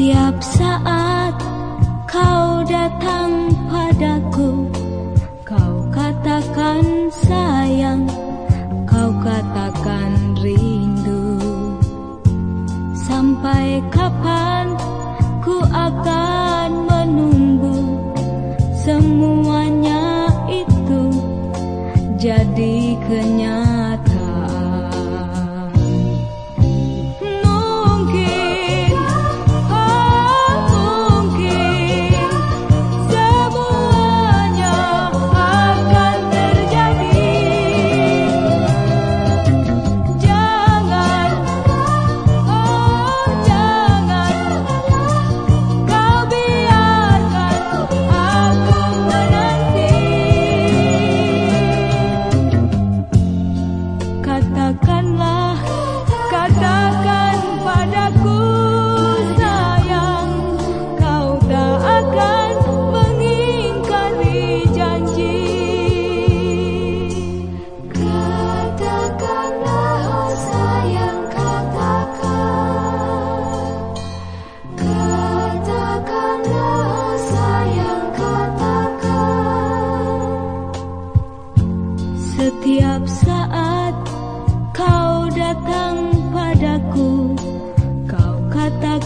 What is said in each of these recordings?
Setiap saat kau datang padaku Kau katakan sayang Kau katakan rindu. Sampai kapan ku akan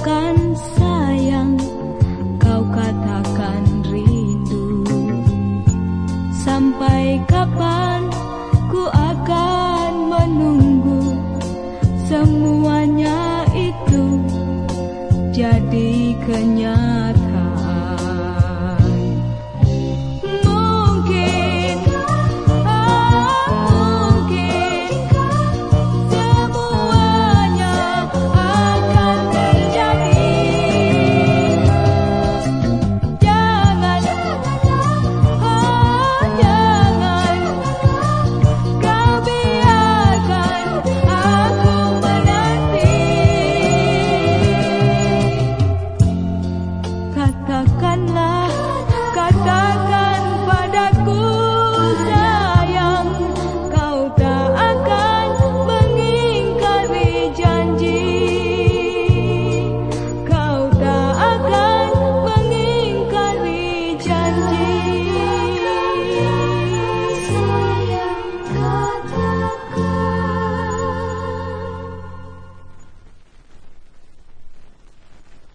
感伤